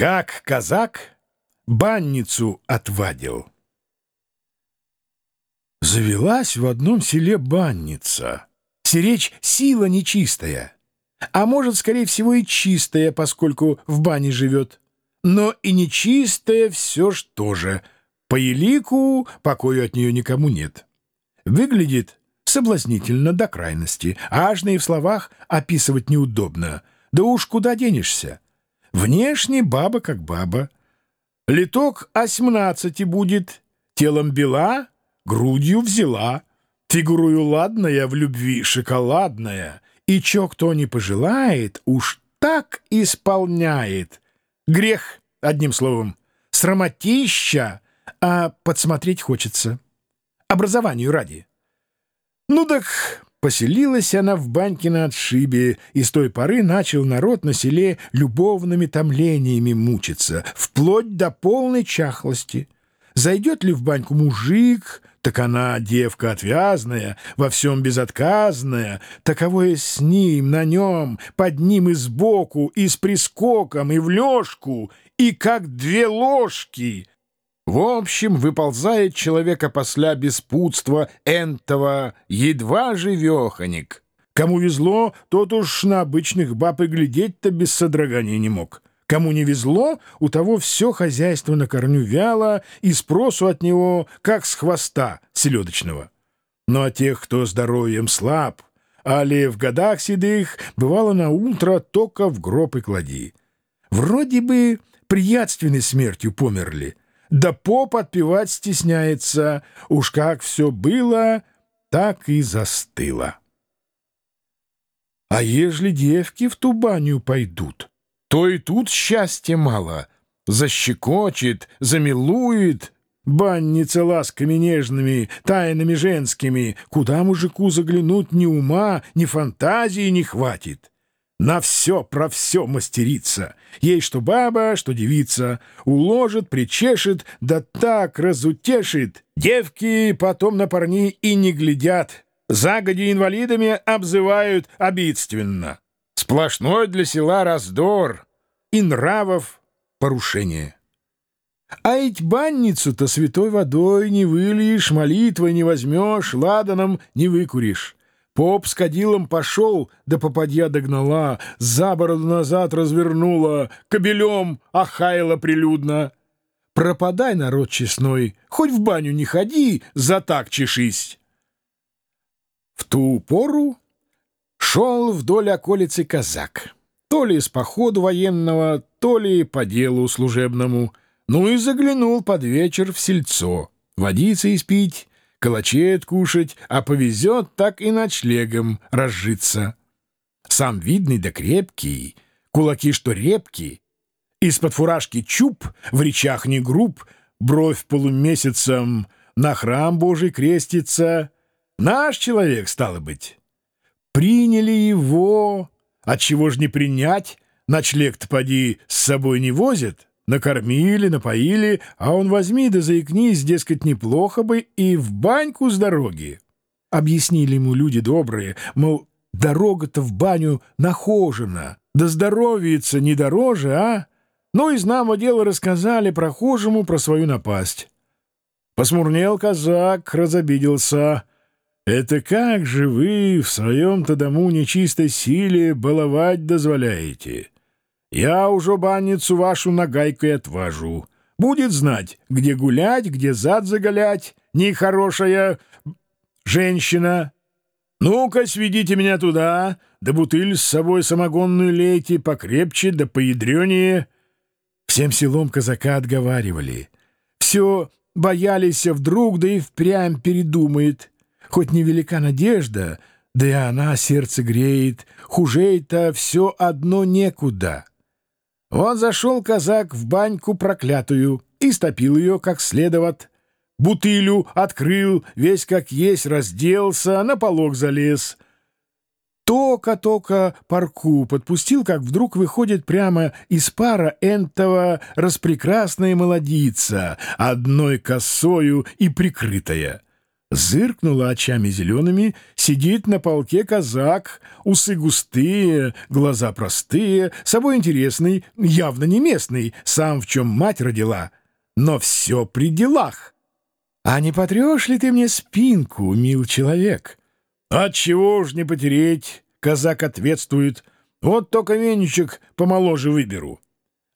Как казак банницу отвадил. Завелась в одном селе банница. Сиречь сила нечистая, а может, скорее всего, и чистая, поскольку в бане живет. Но и нечистая все ж тоже. По елику покою от нее никому нет. Выглядит соблазнительно до крайности, ажно и в словах описывать неудобно. Да уж куда денешься? Внешне баба как баба. Литок осьмнадцати будет, телом бела, грудью взяла, фигурую ладная, в любви шоколадная, и чё кто не пожелает, уж так исполняет. Грех, одним словом, срамотища, а подсмотреть хочется. Образованию ради. Ну так Поселилась она в баньке на отшибе, и с той поры начал народ на селе любовными томлениями мучиться, вплоть до полной чахлости. Зайдет ли в баньку мужик, так она девка отвязная, во всем безотказная, таковое с ним, на нем, под ним и сбоку, и с прискоком, и в лёжку, и как две ложки, в общем, выползает человека после беспутства энтова едва живеханик. Кому везло, тот уж на обычных баб и глядеть-то без содрогания не мог. Кому не везло, у того все хозяйство на корню вяло, и спросу от него, как с хвоста селедочного. Ну а тех, кто здоровьем слаб, али в годах седых, бывало на утро только в гроб и клади. Вроде бы приятственной смертью померли, да поп отпевать стесняется. Уж как все было, так и застыло. А ежели девки в ту баню пойдут, то и тут счастья мало. Защекочет, замилует, банница ласками нежными, тайнами женскими. Куда мужику заглянуть ни ума, ни фантазии не хватит. На все про все мастерица. Ей что баба, что девица. Уложит, причешет, да так разутешит. Девки потом на парни и не глядят. Загоди инвалидами обзывают обидственно. Сплошной для села раздор и нравов порушение. А ведь банницу-то святой водой не выльешь, молитвой не возьмешь, ладаном не выкуришь. Поп с кадилом пошел, да попадья догнала, за бороду назад развернула, кобелем охаяла прилюдно. Пропадай, народ честной, хоть в баню не ходи, за так чешись. В ту пору шел вдоль околицы казак, то ли с походу военного, то ли по делу служебному, ну и заглянул под вечер в сельцо, водиться испить, калачей кушать, а повезет, так и ночлегом разжиться. Сам видный да крепкий, кулаки что репки, из-под фуражки чуб, в речах не груб, бровь полумесяцем на храм Божий крестится. Наш человек, стало быть. Приняли его, отчего ж не принять, ночлег-то поди с собой не возят. Накормили, напоили, а он возьми да заикнись, дескать, неплохо бы и в баньку с дороги. Объяснили ему люди добрые, мол, дорога-то в баню нахожена, да здоровится не дороже, а? Ну, и знамо дело рассказали прохожему про свою напасть. Посмурнел казак, разобиделся. «Это как же вы в своем-то дому нечистой силе баловать дозволяете?» Я уже банницу вашу нагайкой отвожу. Будет знать, где гулять, где зад заголять, нехорошая женщина. Ну-ка, сведите меня туда, да бутыль с собой самогонную лейте покрепче да поядренее. Всем селом казака отговаривали. Все боялись, вдруг да и впрямь передумает. Хоть невелика надежда, да и она сердце греет, хужей-то все одно некуда. Вот зашел казак в баньку проклятую и стопил ее как следоват. Бутылю открыл, весь как есть разделся, на полог залез. Тока-тока парку подпустил, как вдруг выходит прямо из пара энтова распрекрасная молодица, одной косою и прикрытая. Зыркнула очами зелеными, сидит на полке казак, усы густые, глаза простые, собой интересный, явно не местный, сам в чем мать родила, но все при делах. А не потрешь ли ты мне спинку, мил человек? Отчего ж не потереть, казак ответствует, вот только веничек помоложе выберу.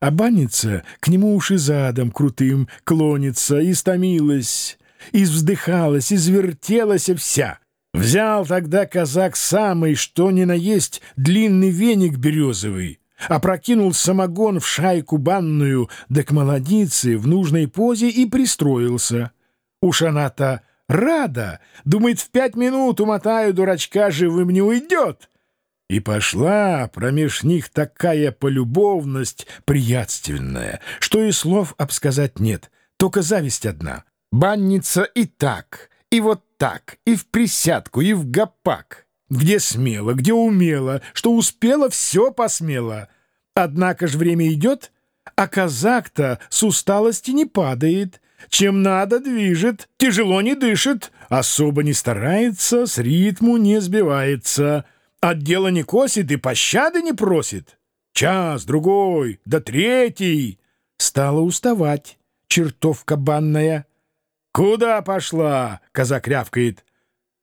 А банница к нему уши задом крутым клонится, и стомилась извздыхалась, извертелась вся. Взял тогда казак самый, что ни на есть, длинный веник березовый, опрокинул самогон в шайку банную, да к молодице в нужной позе и пристроился. Уж она-то рада, думает, в пять минут умотаю дурачка живым не уйдет. И пошла промеж них такая полюбовность приятственная, что и слов обсказать нет, только зависть одна — Банница и так, и вот так, и в присядку, и в гопак. Где смело, где умело, что успела, все посмело. Однако ж время идет, а казак-то с усталости не падает. Чем надо, движет, тяжело не дышит, особо не старается, с ритму не сбивается. От дела не косит и пощады не просит. Час, другой, да третий. Стала уставать чертовка банная. «Куда пошла?» — казак рявкает.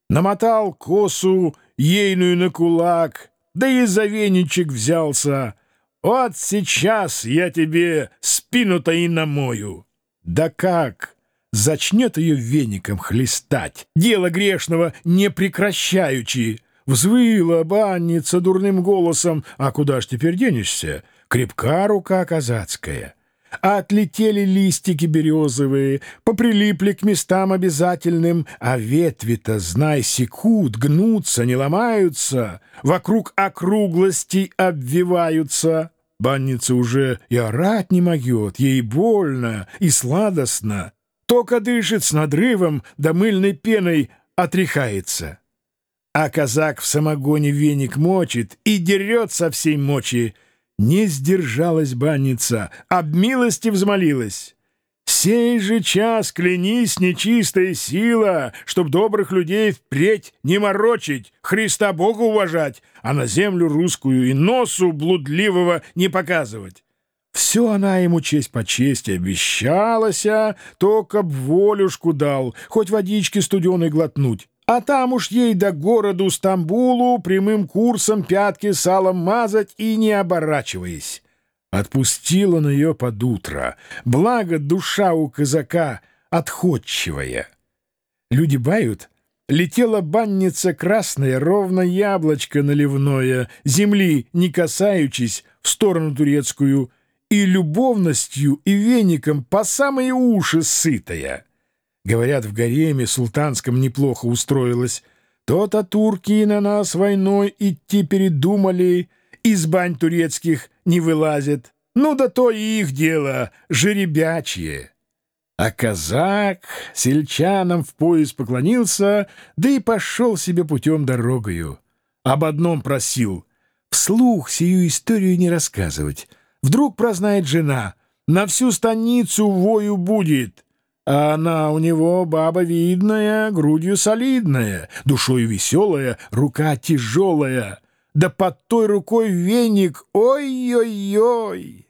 Намотал косу ейную на кулак, да и за веничек взялся. Вот сейчас я тебе спину-то и намою. Да как? Зачнет ее веником хлестать, дело грешного не прекращаючи. Взвыла банница дурным голосом, а куда ж теперь денешься? Крепка рука казацкая а отлетели листики березовые, поприлипли к местам обязательным, а ветви-то, знай, секут, гнутся, не ломаются, вокруг округлостей обвиваются. Банница уже и орать не могет, ей больно и сладостно, только дышит с надрывом, да мыльной пеной отряхается. А казак в самогоне веник мочит и дерет со всей мочи, не сдержалась банница, об милости взмолилась. «Сей же час клянись, нечистая сила, чтоб добрых людей впредь не морочить, Христа Бога уважать, а на землю русскую и носу блудливого не показывать». Все она ему честь по чести обещалася, только б волюшку дал, хоть водички студеной глотнуть. А там уж ей до городу Стамбулу прямым курсом пятки салом мазать и не оборачиваясь. Отпустила на ее под утро, благо душа у казака отходчивая. Люди бают, летела банница красная, ровно яблочко наливное, земли не касаючись, в сторону турецкую, и любовностью, и веником по самые уши сытая. Говорят, в гареме султанском неплохо устроилась. То-то турки на нас войной идти передумали, из бань турецких не вылазят. Ну да то и их дело, жеребячье. А казак сельчанам в пояс поклонился, да и пошел себе путем дорогою. Об одном просил — вслух сию историю не рассказывать. Вдруг прознает жена, на всю станицу вою будет — а она у него баба видная, грудью солидная, душой веселая, рука тяжелая. Да под той рукой веник, ой-ой-ой!